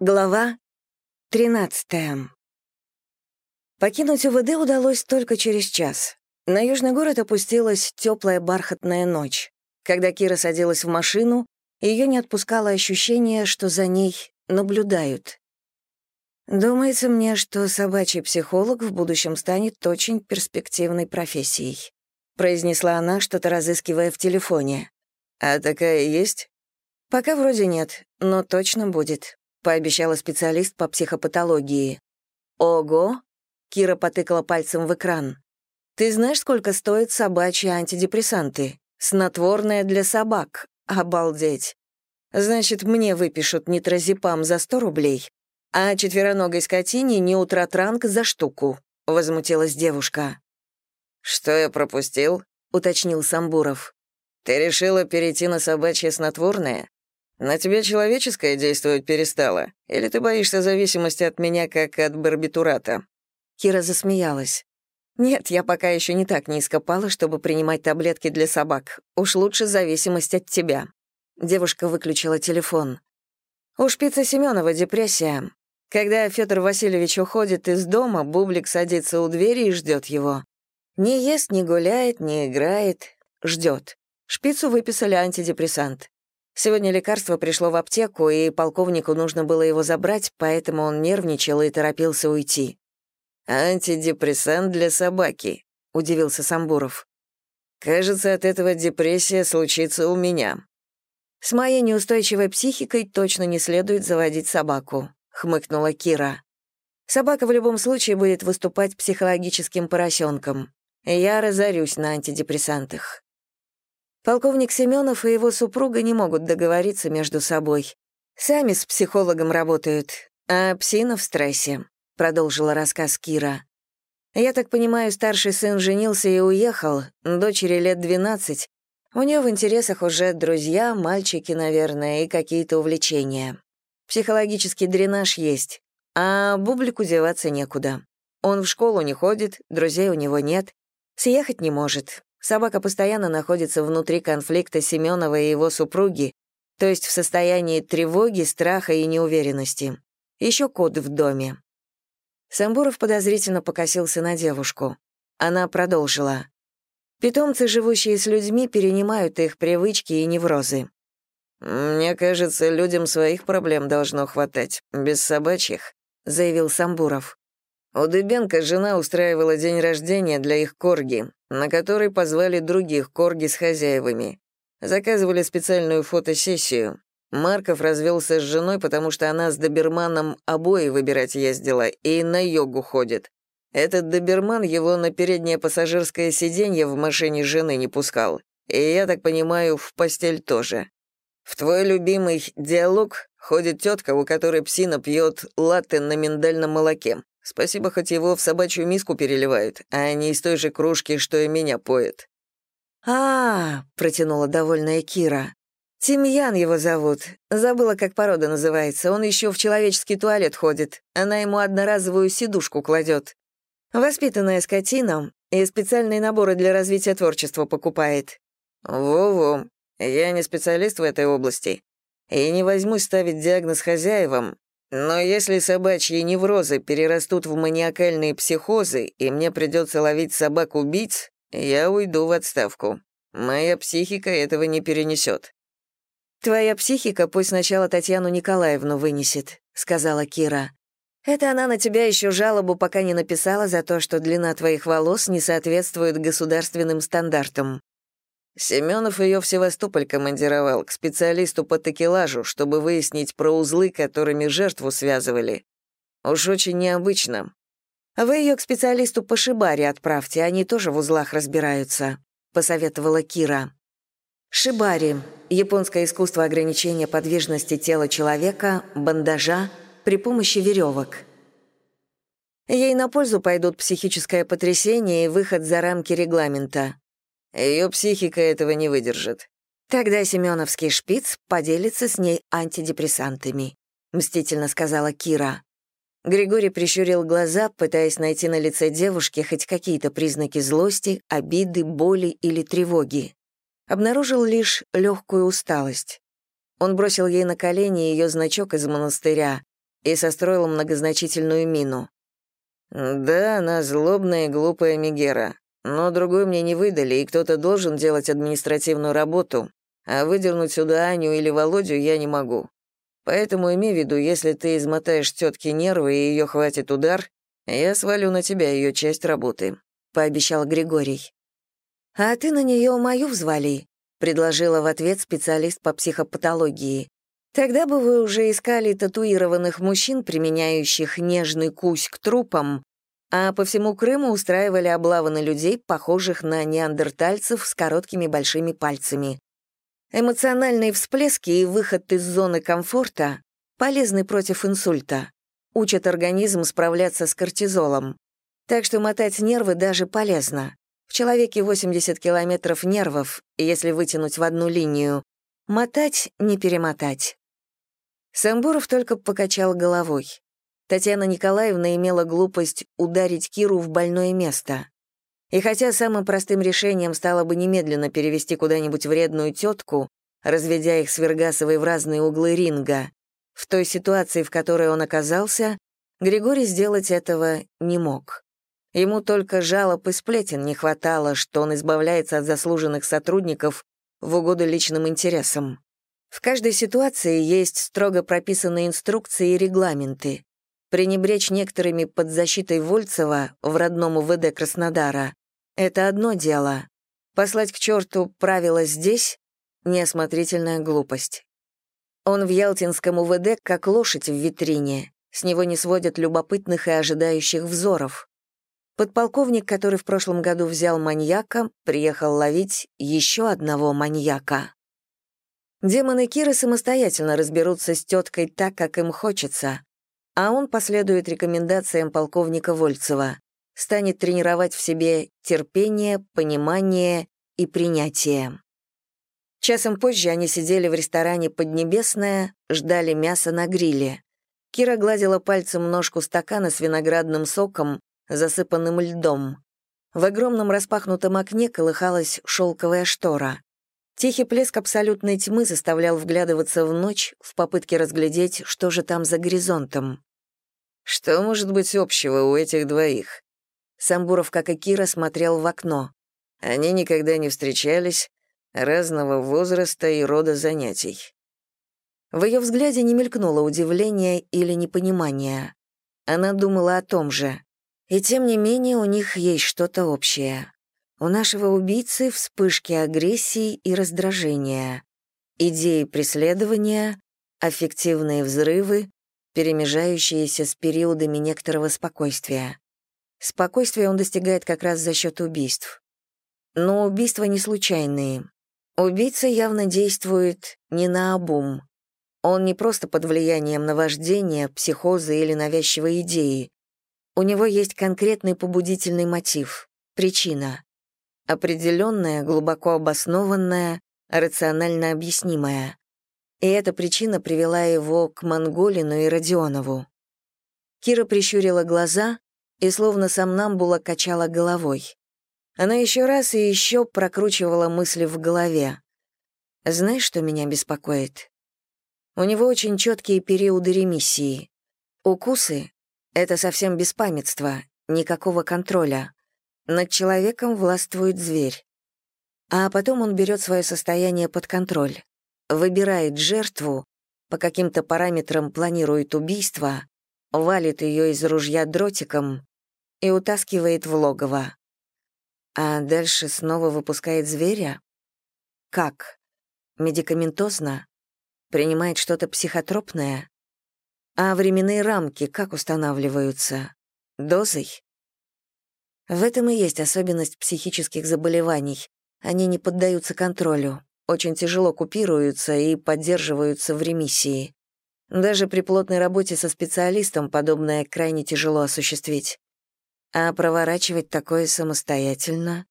Глава 13. Покинуть УВД удалось только через час. На южный город опустилась теплая бархатная ночь. Когда Кира садилась в машину, ее не отпускало ощущение, что за ней наблюдают. «Думается мне, что собачий психолог в будущем станет очень перспективной профессией», произнесла она, что-то разыскивая в телефоне. «А такая есть?» «Пока вроде нет, но точно будет», — пообещала специалист по психопатологии. «Ого!» — Кира потыкала пальцем в экран. «Ты знаешь, сколько стоят собачьи антидепрессанты? Снотворное для собак. Обалдеть! Значит, мне выпишут нитрозепам за 100 рублей, а четвероногой скотине неутратранг за штуку», — возмутилась девушка. «Что я пропустил?» — уточнил Самбуров. «Ты решила перейти на собачье снотворное? На тебя человеческое действовать перестало? Или ты боишься зависимости от меня, как от барбитурата?» Кира засмеялась. «Нет, я пока еще не так низко пала, чтобы принимать таблетки для собак. Уж лучше зависимость от тебя». Девушка выключила телефон. У шпица Семенова депрессия. Когда Федор Васильевич уходит из дома, Бублик садится у двери и ждет его. Не ест, не гуляет, не играет, ждет. Шпицу выписали антидепрессант. Сегодня лекарство пришло в аптеку, и полковнику нужно было его забрать, поэтому он нервничал и торопился уйти. «Антидепрессант для собаки», — удивился Самбуров. «Кажется, от этого депрессия случится у меня». «С моей неустойчивой психикой точно не следует заводить собаку», — хмыкнула Кира. «Собака в любом случае будет выступать психологическим поросенком. Я разорюсь на антидепрессантах». Полковник Семенов и его супруга не могут договориться между собой. Сами с психологом работают, а псина в стрессе», — продолжила рассказ Кира. «Я так понимаю, старший сын женился и уехал, дочери лет 12. У нее в интересах уже друзья, мальчики, наверное, и какие-то увлечения. Психологический дренаж есть, а бублику деваться некуда. Он в школу не ходит, друзей у него нет, съехать не может, Собака постоянно находится внутри конфликта Семенова и его супруги, то есть в состоянии тревоги, страха и неуверенности. Еще кот в доме. Самбуров подозрительно покосился на девушку. Она продолжила. Питомцы, живущие с людьми, перенимают их привычки и неврозы. «Мне кажется, людям своих проблем должно хватать, без собачьих», — заявил Самбуров. У Дыбенко жена устраивала день рождения для их корги, на который позвали других корги с хозяевами. Заказывали специальную фотосессию. Марков развелся с женой, потому что она с доберманом обои выбирать ездила и на йогу ходит. Этот доберман его на переднее пассажирское сиденье в машине жены не пускал. И, я так понимаю, в постель тоже. В твой любимый диалог ходит тетка, у которой псина пьет латте на миндальном молоке. Спасибо, хоть его в собачью миску переливают, а не из той же кружки, что и меня поет». «А, -а — протянула довольная Кира. «Тимьян его зовут. Забыла, как порода называется. Он еще в человеческий туалет ходит. Она ему одноразовую сидушку кладет. Воспитанная скотина и специальные наборы для развития творчества покупает». «Во-во, я не специалист в этой области. И не возьмусь ставить диагноз хозяевам, но если собачьи неврозы перерастут в маниакальные психозы, и мне придется ловить собак-убийц, я уйду в отставку. Моя психика этого не перенесет. «Твоя психика пусть сначала Татьяну Николаевну вынесет», — сказала Кира. «Это она на тебя еще жалобу пока не написала за то, что длина твоих волос не соответствует государственным стандартам. Семенов ее в Севастополь командировал к специалисту по такелажу, чтобы выяснить про узлы, которыми жертву связывали. Уж очень необычно. «Вы ее к специалисту по шибаре отправьте, они тоже в узлах разбираются», — посоветовала Кира. Шибари — японское искусство ограничения подвижности тела человека, бандажа при помощи веревок. Ей на пользу пойдут психическое потрясение и выход за рамки регламента. Ее психика этого не выдержит. Тогда Семеновский шпиц поделится с ней антидепрессантами, мстительно сказала Кира. Григорий прищурил глаза, пытаясь найти на лице девушки хоть какие-то признаки злости, обиды, боли или тревоги. Обнаружил лишь легкую усталость. Он бросил ей на колени ее значок из монастыря, и состроил многозначительную мину. «Да, она злобная и глупая Мегера. Но другой мне не выдали, и кто-то должен делать административную работу, а выдернуть сюда Аню или Володю я не могу. Поэтому имей в виду, если ты измотаешь тетке нервы и ее хватит удар, я свалю на тебя ее часть работы», — пообещал Григорий. «А ты на нее мою взвали», — предложила в ответ специалист по психопатологии. «Тогда бы вы уже искали татуированных мужчин, применяющих нежный кусь к трупам, а по всему Крыму устраивали облавы на людей, похожих на неандертальцев с короткими большими пальцами. Эмоциональные всплески и выход из зоны комфорта полезны против инсульта, учат организм справляться с кортизолом. Так что мотать нервы даже полезно. В человеке 80 километров нервов, если вытянуть в одну линию. Мотать — не перемотать. Самбуров только покачал головой. Татьяна Николаевна имела глупость ударить Киру в больное место. И хотя самым простым решением стало бы немедленно перевести куда-нибудь вредную тетку, разведя их с Вергасовой в разные углы ринга, в той ситуации, в которой он оказался, Григорий сделать этого не мог. Ему только жалоб и сплетен не хватало, что он избавляется от заслуженных сотрудников в угоду личным интересам. В каждой ситуации есть строго прописанные инструкции и регламенты. Пренебречь некоторыми под защитой Вольцева в родном УВД Краснодара — это одно дело. Послать к черту правила здесь — неосмотрительная глупость. Он в Ялтинском УВД как лошадь в витрине, с него не сводят любопытных и ожидающих взоров. Подполковник, который в прошлом году взял маньяка, приехал ловить еще одного маньяка. Демоны Киры самостоятельно разберутся с теткой так, как им хочется, а он последует рекомендациям полковника Вольцева, станет тренировать в себе терпение, понимание и принятие. Часом позже они сидели в ресторане «Поднебесная», ждали мяса на гриле. Кира гладила пальцем ножку стакана с виноградным соком, засыпанным льдом. В огромном распахнутом окне колыхалась шелковая штора. Тихий плеск абсолютной тьмы заставлял вглядываться в ночь в попытке разглядеть, что же там за горизонтом. Что может быть общего у этих двоих? Самбуров, как и Кира, смотрел в окно. Они никогда не встречались, разного возраста и рода занятий. В ее взгляде не мелькнуло удивления или непонимания. Она думала о том же. И тем не менее у них есть что-то общее. У нашего убийцы вспышки агрессии и раздражения, идеи преследования, аффективные взрывы, перемежающиеся с периодами некоторого спокойствия. Спокойствие он достигает как раз за счет убийств. Но убийства не случайные. Убийца явно действует не на обум. Он не просто под влиянием наваждения, психоза или навязчивой идеи. У него есть конкретный побудительный мотив, причина. Определенная, глубоко обоснованная, рационально объяснимая. И эта причина привела его к Монголину и Родионову. Кира прищурила глаза и словно сомнамбула качала головой. Она еще раз и еще прокручивала мысли в голове. «Знаешь, что меня беспокоит? У него очень четкие периоды ремиссии. Укусы — это совсем беспамятство, никакого контроля. Над человеком властвует зверь. А потом он берет свое состояние под контроль выбирает жертву, по каким-то параметрам планирует убийство, валит ее из ружья дротиком и утаскивает в логово. А дальше снова выпускает зверя? Как? Медикаментозно? Принимает что-то психотропное? А временные рамки как устанавливаются? Дозой? В этом и есть особенность психических заболеваний. Они не поддаются контролю очень тяжело купируются и поддерживаются в ремиссии. Даже при плотной работе со специалистом подобное крайне тяжело осуществить. А проворачивать такое самостоятельно,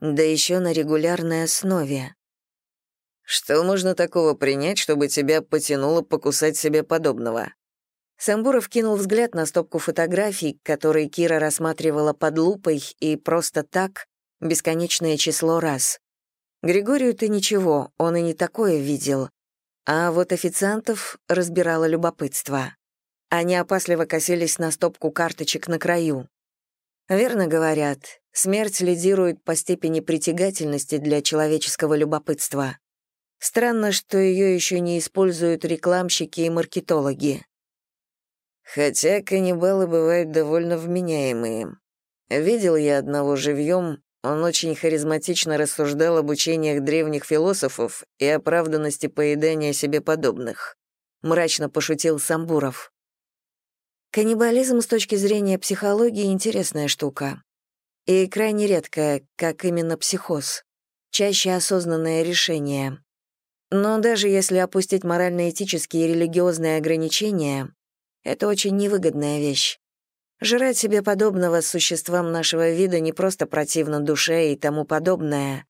да еще на регулярной основе. Что можно такого принять, чтобы тебя потянуло покусать себе подобного? Самбуров кинул взгляд на стопку фотографий, которые Кира рассматривала под лупой и просто так, бесконечное число раз. Григорию-то ничего, он и не такое видел. А вот официантов разбирало любопытство. Они опасливо косились на стопку карточек на краю. Верно говорят, смерть лидирует по степени притягательности для человеческого любопытства. Странно, что ее еще не используют рекламщики и маркетологи. Хотя каннибалы бывают довольно вменяемые. Видел я одного живьем, он очень харизматично рассуждал об учениях древних философов и оправданности поедания себе подобных. Мрачно пошутил Самбуров. Каннибализм с точки зрения психологии — интересная штука. И крайне редкая, как именно психоз. Чаще осознанное решение. Но даже если опустить морально-этические и религиозные ограничения, это очень невыгодная вещь. Жрать себе подобного существам нашего вида не просто противно душе и тому подобное.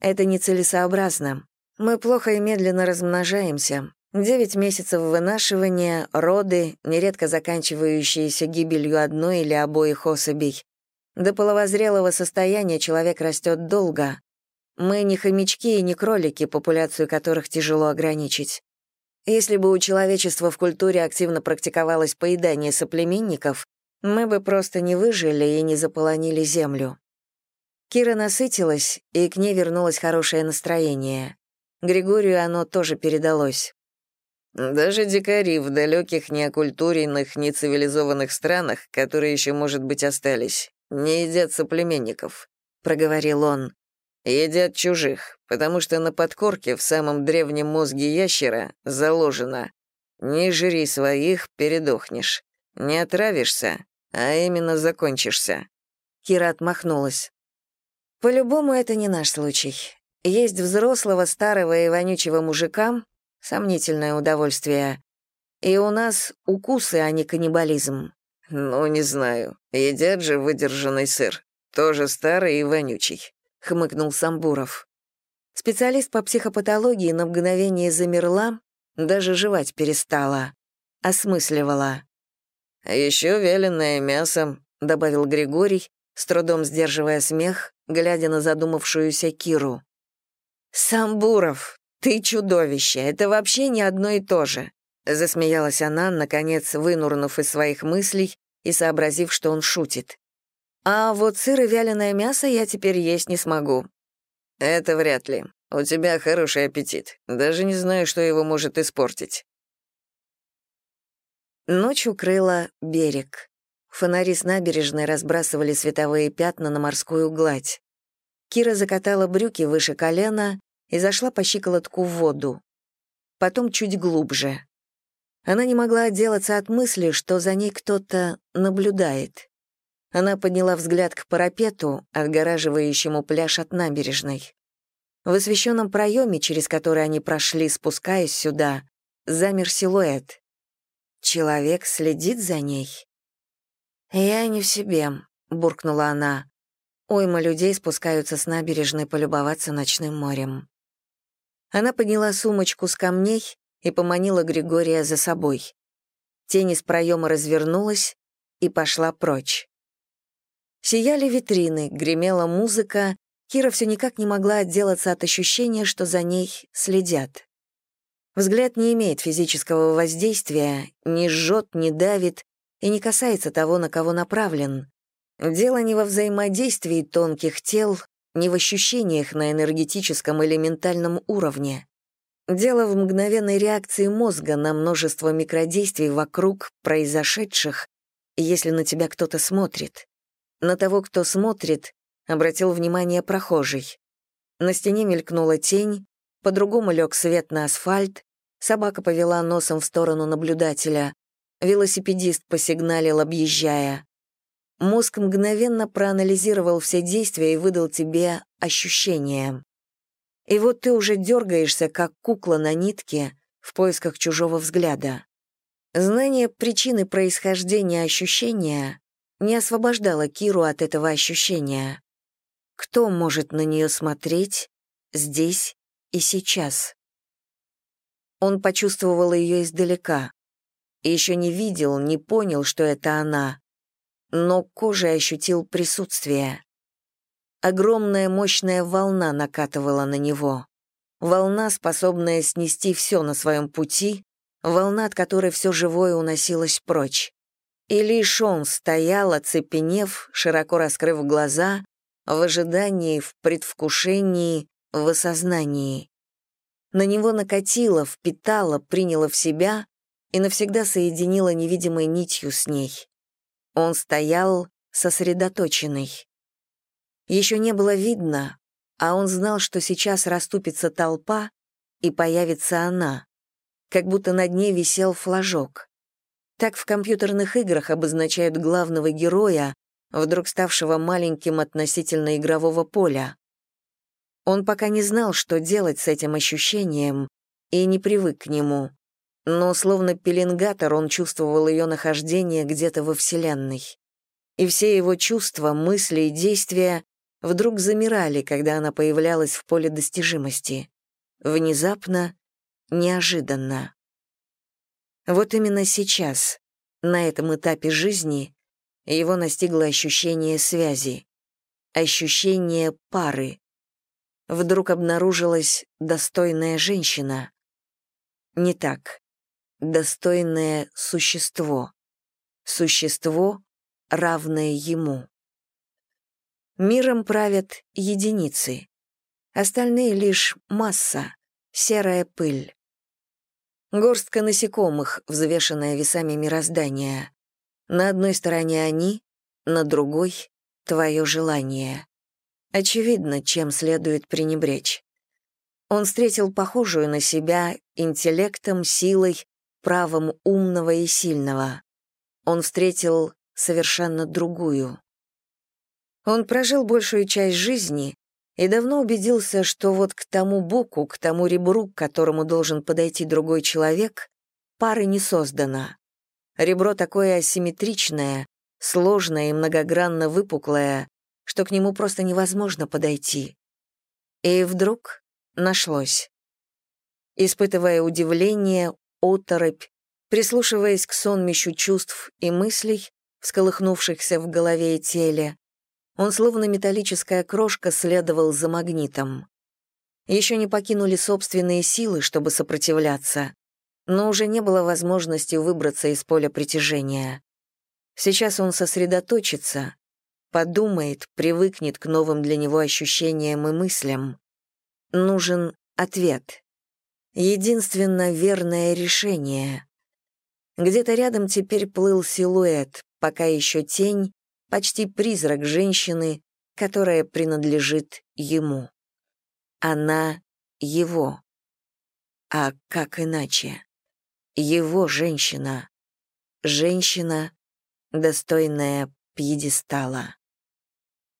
Это нецелесообразно. Мы плохо и медленно размножаемся. Девять месяцев вынашивания, роды, нередко заканчивающиеся гибелью одной или обоих особей. До половозрелого состояния человек растет долго, мы не хомячки и не кролики, популяцию которых тяжело ограничить. Если бы у человечества в культуре активно практиковалось поедание соплеменников, мы бы просто не выжили и не заполонили землю. Кира насытилась, и к ней вернулось хорошее настроение. Григорию оно тоже передалось. Даже дикари в далеких неокультуренных, нецивилизованных странах, которые еще, может быть, остались, не едят соплеменников, — проговорил он. Едят чужих, потому что на подкорке в самом древнем мозге ящера заложено «Не жри своих, передохнешь. Не отравишься, а именно закончишься». Кира отмахнулась. «По-любому это не наш случай. Есть взрослого, старого и вонючего мужика — сомнительное удовольствие. И у нас укусы, а не каннибализм». «Ну, не знаю. Едят же выдержанный сыр. Тоже старый и вонючий хмыкнул Самбуров. Специалист по психопатологии на мгновение замерла, даже жевать перестала, осмысливала. «А еще вяленое мясо», — добавил Григорий, с трудом сдерживая смех, глядя на задумавшуюся Киру. «Самбуров, ты чудовище, это вообще не одно и то же», — засмеялась она, наконец вынурнув из своих мыслей и сообразив, что он шутит. А вот сыр и вяленое мясо я теперь есть не смогу. Это вряд ли. У тебя хороший аппетит. Даже не знаю, что его может испортить. Ночь укрыла берег. Фонари с набережной разбрасывали световые пятна на морскую гладь. Кира закатала брюки выше колена и зашла по щиколотку в воду. Потом чуть глубже. Она не могла отделаться от мысли, что за ней кто-то наблюдает. Она подняла взгляд к парапету, отгораживающему пляж от набережной. В освещенном проеме, через который они прошли, спускаясь сюда, замер силуэт. Человек следит за ней. «Я не в себе», — буркнула она. Ойма людей спускаются с набережной полюбоваться ночным морем. Она подняла сумочку с камней и поманила Григория за собой. Тень из проема развернулась и пошла прочь. Сияли витрины, гремела музыка, Кира все никак не могла отделаться от ощущения, что за ней следят. Взгляд не имеет физического воздействия, не жжет, не давит и не касается того, на кого направлен. Дело не во взаимодействии тонких тел, не в ощущениях на энергетическом или ментальном уровне. Дело в мгновенной реакции мозга на множество микродействий вокруг произошедших, если на тебя кто-то смотрит. На того, кто смотрит, обратил внимание прохожий. На стене мелькнула тень, по-другому лег свет на асфальт, собака повела носом в сторону наблюдателя, велосипедист посигналил, объезжая. Мозг мгновенно проанализировал все действия и выдал тебе ощущения. И вот ты уже дергаешься, как кукла на нитке, в поисках чужого взгляда. Знание причины происхождения ощущения не освобождала Киру от этого ощущения. Кто может на нее смотреть здесь и сейчас? Он почувствовал ее издалека. Еще не видел, не понял, что это она. Но кожей ощутил присутствие. Огромная мощная волна накатывала на него. Волна, способная снести все на своем пути, волна от которой все живое уносилось прочь. И лишь он стоял, оцепенев, широко раскрыв глаза, в ожидании, в предвкушении, в осознании. На него накатило, впитало, приняло в себя и навсегда соединило невидимой нитью с ней. Он стоял сосредоточенный. Еще не было видно, а он знал, что сейчас расступится толпа, и появится она, как будто над ней висел флажок. Так в компьютерных играх обозначают главного героя, вдруг ставшего маленьким относительно игрового поля. Он пока не знал, что делать с этим ощущением, и не привык к нему. Но словно пеленгатор он чувствовал ее нахождение где-то во Вселенной. И все его чувства, мысли и действия вдруг замирали, когда она появлялась в поле достижимости. Внезапно, неожиданно. Вот именно сейчас, на этом этапе жизни, его настигло ощущение связи, ощущение пары. Вдруг обнаружилась достойная женщина. Не так. Достойное существо. Существо, равное ему. Миром правят единицы. Остальные лишь масса, серая пыль. Горстка насекомых, взвешенная весами мироздания. На одной стороне они, на другой — твое желание. Очевидно, чем следует пренебречь. Он встретил похожую на себя интеллектом, силой, правом умного и сильного. Он встретил совершенно другую. Он прожил большую часть жизни и давно убедился, что вот к тому боку, к тому ребру, к которому должен подойти другой человек, пары не создано. Ребро такое асимметричное, сложное и многогранно выпуклое, что к нему просто невозможно подойти. И вдруг нашлось. Испытывая удивление, оторопь, прислушиваясь к сонмищу чувств и мыслей, всколыхнувшихся в голове и теле, он словно металлическая крошка следовал за магнитом. Еще не покинули собственные силы, чтобы сопротивляться, но уже не было возможности выбраться из поля притяжения. Сейчас он сосредоточится, подумает, привыкнет к новым для него ощущениям и мыслям. Нужен ответ. Единственно верное решение. Где-то рядом теперь плыл силуэт, пока еще тень, почти призрак женщины, которая принадлежит ему. Она его. А как иначе? Его женщина. Женщина, достойная пьедестала.